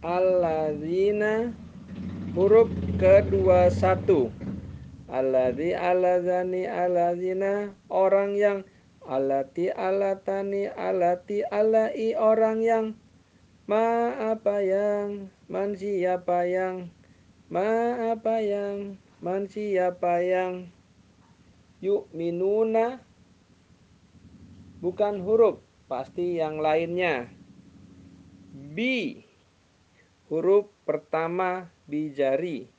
alladzina huruf kedua satu. Alladzi aladzani aladzina orang yang alati alatani alati alai orang yang ma apa yang man siapa yang ma apa yang man siapa yang. Yuk minuna bukan huruf pasti yang lainnya. Bi huruf pertama bijari.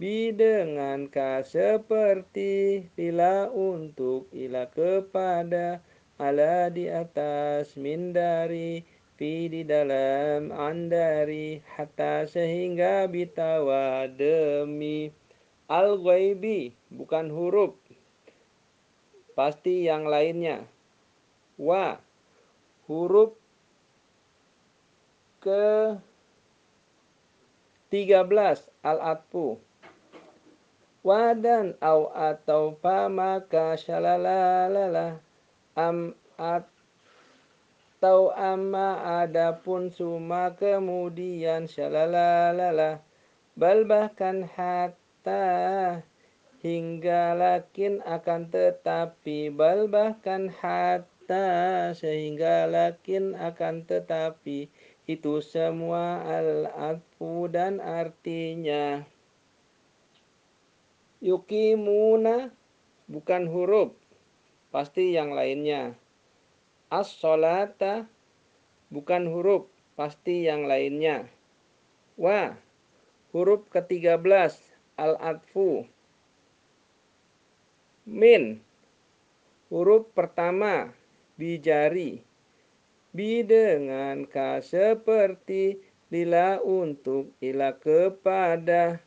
Bi dengan ka seperti bila untuk ila kepada ala di atas min dari fi di dalam andari hatta sehingga bitawa demi. Al ghaibi bukan huruf. Pasti yang lainnya. Wa huruf ke 13 al-atfu. Wadan au atau pa maka shalalala am atau amma adapun suma kemudian shalalala bal bahkan hatta hingga lakin akan tetapi bal bahkan hatta sehingga lakin akan tetapi itu semua al-atfu dan artinya. Yukimuna bukan huruf pasti yang lainnya. As-solata bukan huruf pasti yang lainnya. Wa huruf ke-13 al-atfu min huruf pertama bijari bi dengan ka seperti lila untuk ila kepada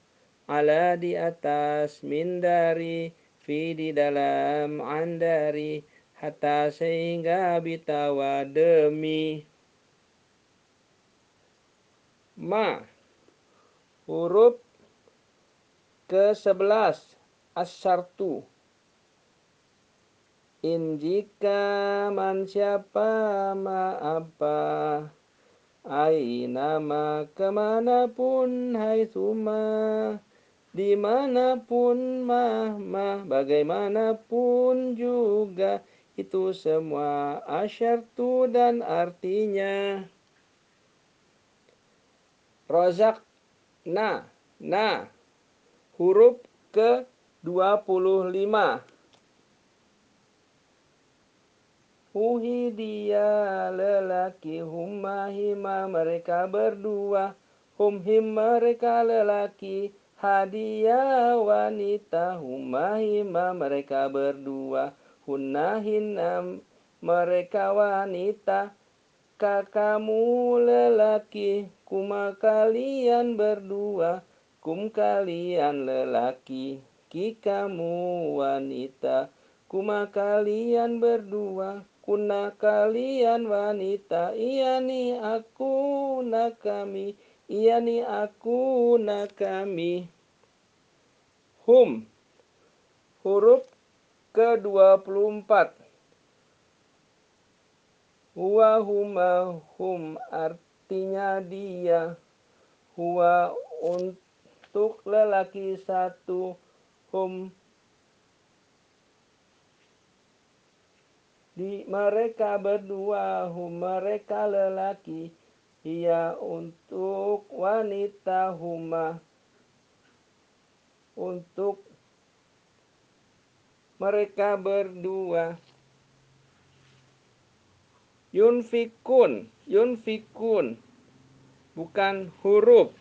ala di atas min dari fi di dalam andari. Hatta sehingga bitawa demi. Ma huruf ke sebelas asyartu In jika man siapa ma apa Aina ma ke mana pun hai suma Di mana pun ma ma bagaimanapun juga Itu semua asyartu dan artinya. Rozak na na huruf ke 25 Huhi dia lelaki humma hima mereka berdua. Hum him mereka lelaki Hadiah wanita. Humma hima mereka berdua. Hunna hinna mereka wanita. Kakamu lelaki Kuma kalian berdua. Kum kalian lelaki Kikamu wanita. Kuma kalian berdua kuna kalian wanita iya ni aku na kami iya ni aku na kami. Hum huruf ke-24 huwa huma hum artinya dia. Huwa untuk lelaki satu hum di mereka berdua hum mereka lelaki. Ia untuk wanita huma untuk mereka berdua. Yunfikun yunfikun. Bukan huruf